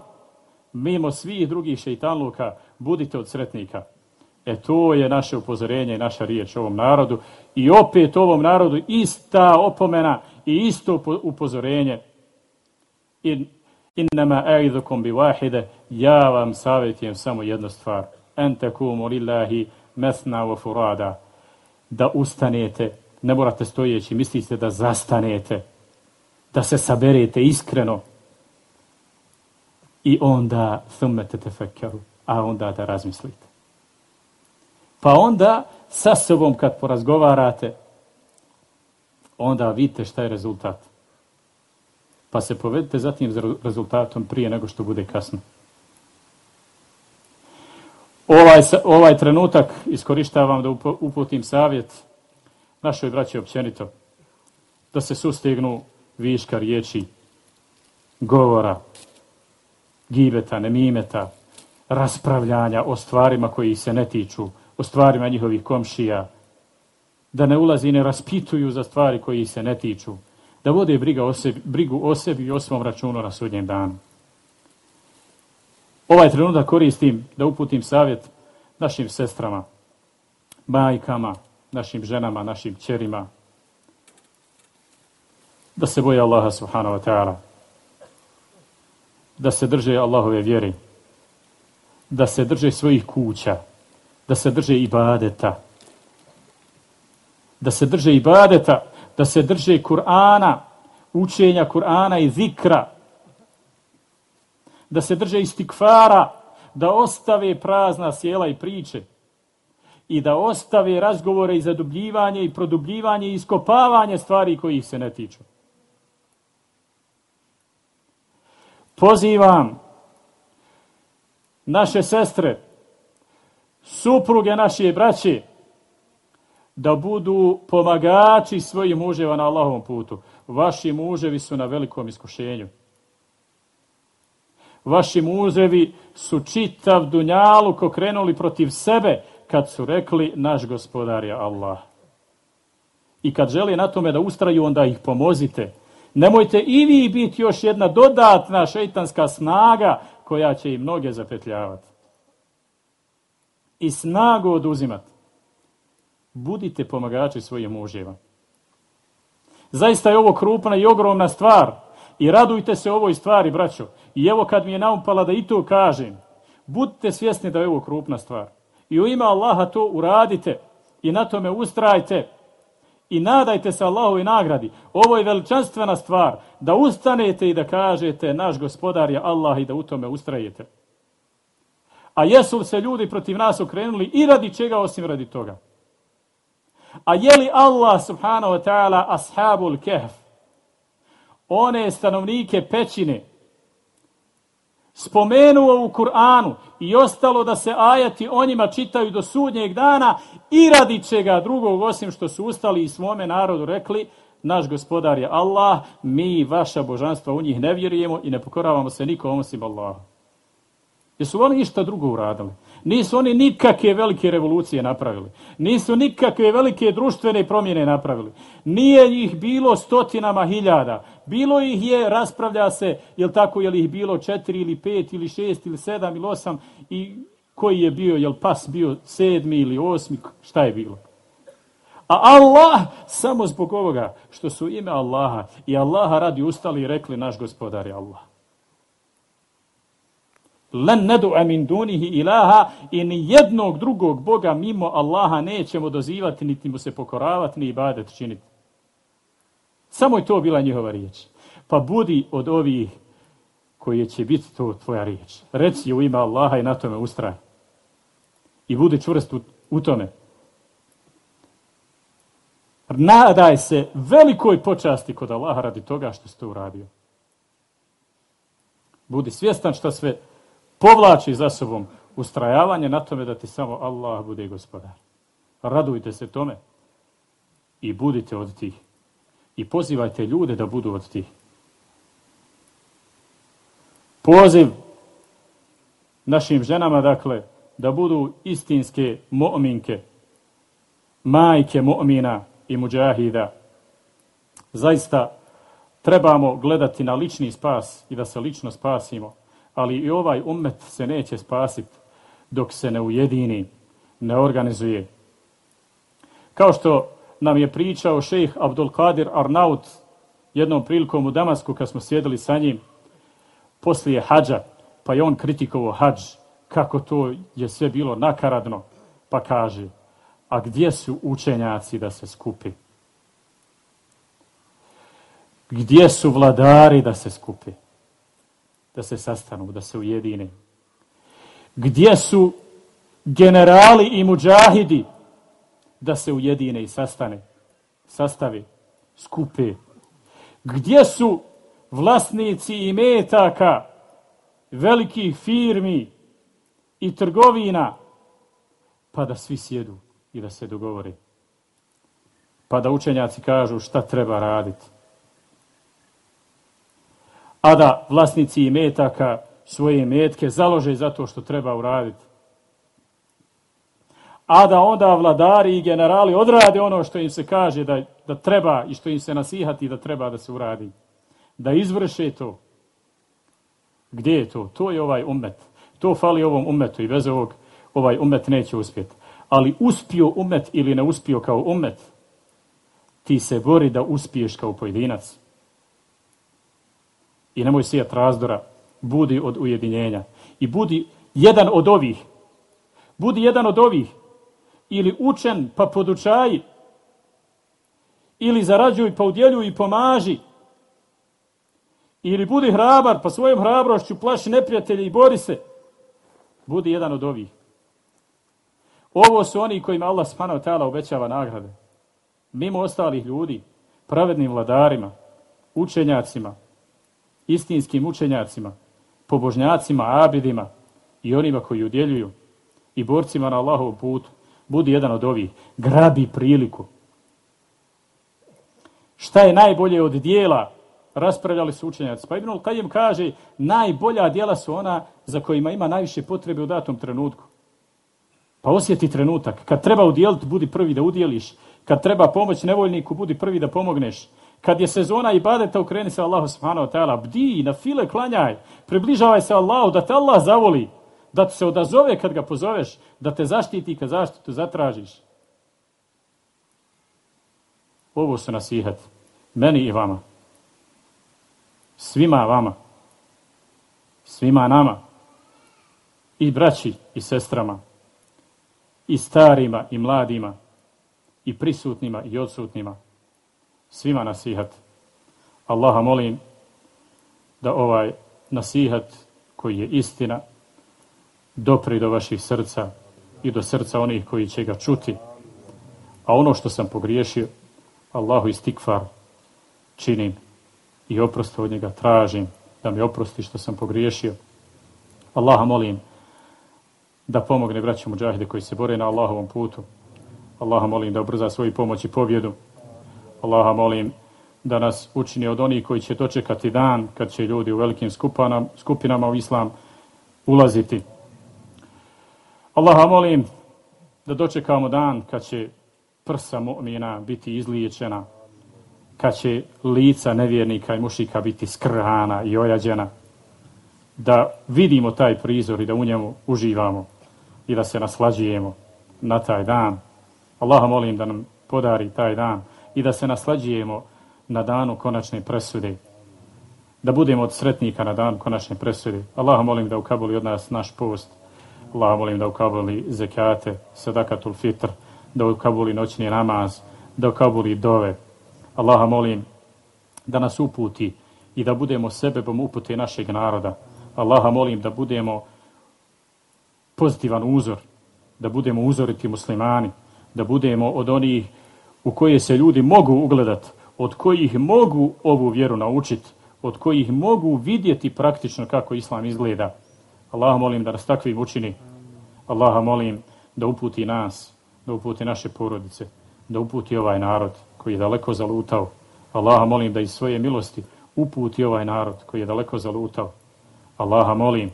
[SPEAKER 1] Mimo svih drugih šeitanluka budite od sretnika. E to je naše upozorenje i naša riječ ovom narodu. I opet ovom narodu ista opomena i isto upozorenje. In, Innama a'idukum bi wahide, ja vam savjetujem samo jednu stvar. En takumu lillahi mesna wa furada. Da ustanete, ne morate stojeći, mislite da zastanete, da se saberete iskreno i onda thummete tefekkaru, a onda da razmislite. Pa onda sa sobom kad porazgovarate, onda vidite šta je rezultat. Pa se povedite zatim rezultatom prije nego što bude kasno. Ovaj, ovaj trenutak iskorištavam da uputim savjet našoj braći općenito da se sustegnu viška riječi, govora, gibeta, nemimeta, raspravljanja o stvarima koji se ne tiču, o stvarima njihovih komšija, da ne ulazi i ne raspituju za stvari koji se ne tiču, da vode briga o sebi, brigu o sebi i o svom računu na sudnjem danu. Ovaj trenutak koristim da uputim savjet našim sestrama, majkama, našim ženama, našim čerima, da se boje Allaha subhanahu wa ta'ala, da se drže Allahove vjere, da se drže svojih kuća, da se drže ibadeta, da se drže ibadeta, da se drže Kur'ana, učenja Kur'ana i zikra, da se drže istikfara, da ostave prazna sjela i priče i da ostave razgovore i zadubljivanje i produbljivanje i iskopavanje stvari koji se ne tiču. Pozivam naše sestre, supruge naše braće, da budu pomagači svojim muževa na Allahovom putu. Vaši muževi su na velikom iskušenju. Vaši muževi su čitav dunjalu krenuli protiv sebe kad su rekli naš gospodar je Allah. I kad želi na tome da ustraju, onda ih pomozite. Nemojte i vi biti još jedna dodatna šeitanska snaga koja će i mnoge zapetljavati. I snagu oduzimati budite pomagači svojim muževa. Zaista je ovo krupna i ogromna stvar i radujte se ovoj stvari, braćo. I evo kad mi je naumpala da i to kažem, budite svjesni da je ovo krupna stvar. I u ime Allaha to uradite i na tome ustrajte i nadajte se Allahu i nagradi. Ovo je veličanstvena stvar da ustanete i da kažete naš gospodar je Allah i da u tome ustrajete. A jesu se ljudi protiv nas okrenuli i radi čega osim radi toga? A je li Allah subhanahu wa ta'ala ashabul kehf, one stanovnike pećine, spomenuo u Kur'anu i ostalo da se ajati o njima čitaju do sudnjeg dana i radi čega drugog osim što su ustali i svome narodu rekli naš gospodar je Allah, mi vaša božanstva u njih ne vjerujemo i ne pokoravamo se nikom osim Allahu. Jesu oni išta drugo uradili? Nisu oni nikakve velike revolucije napravili. Nisu nikakve velike društvene promjene napravili. Nije ih bilo stotinama hiljada. Bilo ih je, raspravlja se, jel tako, jel ih bilo četiri ili pet ili šest ili sedam ili osam i koji je bio, jel pas bio sedmi ili osmi, šta je bilo? A Allah, samo zbog ovoga što su ime Allaha i Allaha radi ustali i rekli naš gospodar je Allah len nedu amin dunihi ilaha i ni jednog drugog Boga mimo Allaha nećemo dozivati, niti mu se pokoravati, ni ibadet činiti. Samo je to bila njihova riječ. Pa budi od ovih koji će biti to tvoja riječ. Reci u ime Allaha i na tome ustraj. I budi čvrst u, u tome. Nadaj se velikoj počasti kod Allaha radi toga što ste uradio. Budi svjestan što sve povlači za sobom ustrajavanje na tome da ti samo Allah bude gospodar. Radujte se tome i budite od tih. I pozivajte ljude da budu od tih. Poziv našim ženama, dakle, da budu istinske mu'minke, majke mu'mina i muđahida. Zaista trebamo gledati na lični spas i da se lično spasimo ali i ovaj ummet se neće spasiti dok se ne ujedini, ne organizuje. Kao što nam je pričao šejh Abdul Kadir Arnaut jednom prilikom u Damasku kad smo sjedili sa njim, poslije hađa, pa je on kritikovao hađ, kako to je sve bilo nakaradno, pa kaže, a gdje su učenjaci da se skupi? Gdje su vladari da se skupi? Da se sastanu, da se ujedine? Gdje su generali i muđahidi da se ujedine i sastane, sastavi, skupe? Gdje su vlasnici i metaka velikih firmi i trgovina pa da svi sjedu i da se dogovore? Pa da učenjaci kažu šta treba raditi? A da vlasnici i metaka svoje metke založe zato što treba uraditi. A da onda vladari i generali odrade ono što im se kaže da, da treba i što im se nasihati da treba da se uradi. Da izvrše to. Gdje je to? To je ovaj umet. To fali ovom umetu i bez ovog ovaj umet neće uspjeti. Ali uspio umet ili ne uspio kao umet, ti se bori da uspiješ kao pojedinac i nemoj sijat razdora, budi od ujedinjenja. I budi jedan od ovih. Budi jedan od ovih. Ili učen pa podučaj. Ili zarađuj pa udjeljuj i pomaži. Ili budi hrabar pa svojom hrabrošću plaši neprijatelje i bori se. Budi jedan od ovih. Ovo su oni kojima Allah spanao tala obećava nagrade. Mimo ostalih ljudi, pravednim vladarima, učenjacima, istinskim učenjacima, pobožnjacima, abidima i onima koji udjeljuju i borcima na Allahov putu, budi jedan od ovih, grabi priliku. Šta je najbolje od dijela? Raspravljali su učenjaci. Pa Ibnul Kajim kaže, najbolja dijela su ona za kojima ima najviše potrebe u datom trenutku. Pa osjeti trenutak. Kad treba udjeliti, budi prvi da udjeliš. Kad treba pomoć nevoljniku, budi prvi da pomogneš kad je sezona ibadeta, ukreni se Allahu subhanahu wa ta'ala, bdi, na file klanjaj, približavaj se Allahu, da te Allah zavoli, da te se odazove kad ga pozoveš, da te zaštiti kad zaštitu zatražiš. Ovo su nasihat, meni i vama. Svima vama. Svima nama. I braći i sestrama. I starima i mladima. I prisutnima i odsutnima svima nasihat. Allaha molim da ovaj nasihat koji je istina dopri do vaših srca i do srca onih koji će ga čuti. A ono što sam pogriješio, Allahu istikfar činim i oprost od njega tražim da mi oprosti što sam pogriješio. Allaha molim da pomogne braću muđahide koji se bore na Allahovom putu. Allaha molim da obrza svoju pomoć i pobjedu Allaha molim da nas učini od onih koji će dočekati dan kad će ljudi u velikim skupinama, skupinama u islam ulaziti. Allaha molim da dočekamo dan kad će prsa mu'mina biti izliječena, kad će lica nevjernika i mušika biti skrhana i ojađena, da vidimo taj prizor i da u njemu uživamo i da se naslađujemo na taj dan. Allaha molim da nam podari taj dan i da se naslađujemo na danu konačne presude. Da budemo od sretnika na danu konačne presude. Allah molim da ukabuli od nas naš post. Allah molim da ukabuli zekate, sadakatul fitr, da ukabuli noćni namaz, da ukabuli dove. Allah molim da nas uputi i da budemo sebebom upute našeg naroda. Allaha molim da budemo pozitivan uzor, da budemo uzoriti muslimani, da budemo od onih u koje se ljudi mogu ugledat, od kojih mogu ovu vjeru naučiti, od kojih mogu vidjeti praktično kako islam izgleda. Allaha molim da nas takvim učini. Allaha molim da uputi nas, da uputi naše porodice, da uputi ovaj narod koji je daleko zalutao. Allaha molim da iz svoje milosti uputi ovaj narod koji je daleko zalutao. Allaha molim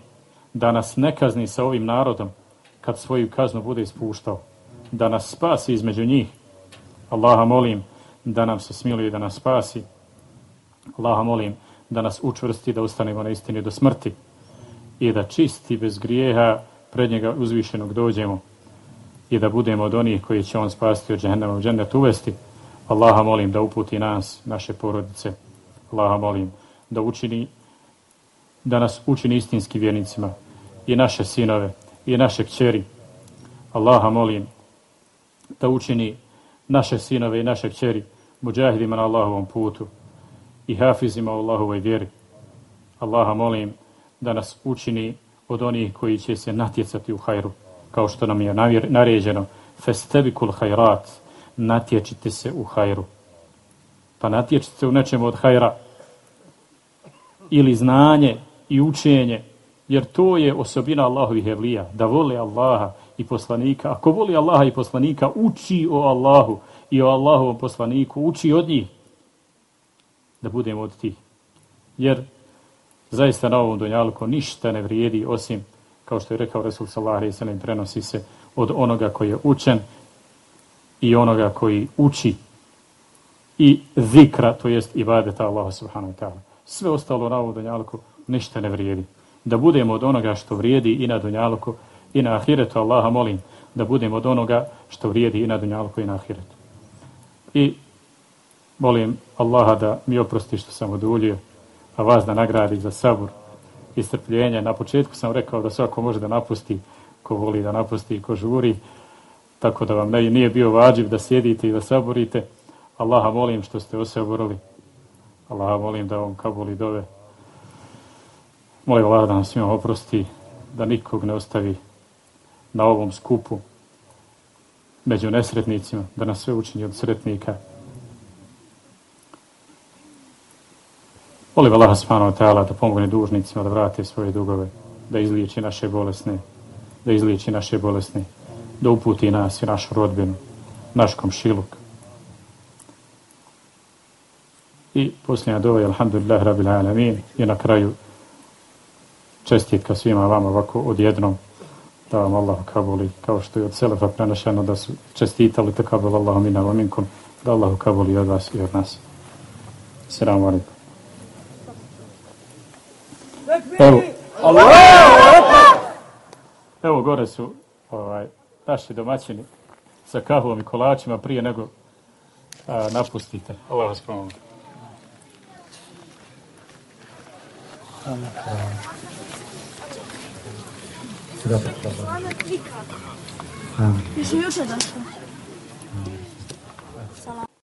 [SPEAKER 1] da nas ne kazni sa ovim narodom kad svoju kaznu bude ispuštao. Da nas spasi između njih Allaha molim da nam se smiluje i da nas spasi. Allaha molim da nas učvrsti da ustanemo na istini do smrti i da čisti bez grijeha pred njega uzvišenog dođemo i da budemo od onih koji će on spasti od džehennama u džennet uvesti. Allaha molim da uputi nas, naše porodice. Allaha molim da učini da nas učini istinskim vjernicima i naše sinove i naše kćeri. Allaha molim da učini naše sinove i naše kćeri muđahidima na Allahovom putu i hafizima u Allahovoj vjeri. Allaha molim da nas učini od onih koji će se natjecati u hajru, kao što nam je naređeno, festebikul hajrat, natječite se u hajru. Pa natječite se u nečemu od hajra, ili znanje i učenje, jer to je osobina Allahovih evlija, da vole Allaha i poslanika. Ako voli Allaha i poslanika, uči o Allahu i o Allahovom poslaniku, uči od njih da budemo od tih. Jer zaista na ovom donjalku ništa ne vrijedi osim, kao što je rekao Resul Salah ve Salim, prenosi se od onoga koji je učen i onoga koji uči i zikra, to jest ibadeta Allaha subhanahu wa ta'ala. Sve ostalo na ovom donjalku ništa ne vrijedi. Da budemo od onoga što vrijedi i na donjalku i na ahiretu Allaha molim da budemo od onoga što vrijedi i na dunjalku i na ahiretu. I molim Allaha da mi oprosti što sam oduljio, a vas da nagradi za sabur i strpljenje. Na početku sam rekao da svako može da napusti ko voli da napusti i ko žuri, tako da vam ne, nije bio vađiv da sjedite i da saborite. Allaha molim što ste osaborili. Allaha molim da vam kabuli dove. Molim Allah da nam svima oprosti, da nikog ne ostavi na ovom skupu među nesretnicima, da nas sve učini od sretnika. Molim Allah subhanahu wa ta'ala da pomogne dužnicima da vrate svoje dugove, da izliječi naše bolesne, da izliječi naše bolesne, da uputi nas i našu rodbinu, naš komšiluk. I posljednja dova je alhamdulillah rabbil alamin i na kraju čestitka svima vama ovako odjednom da vam Allah kabuli, kao što je od Selefa prenašeno da su čestitali te kabul Allahum ina wa minkum, da Allah kabuli od vas i od nas. Seramu alaikum. Evo, evo gore su ovaj, naši domaćini sa kahvom i kolačima prije nego a, napustite. Allah vas pomogu. Amen. Chyba podstawowa. Ona klika.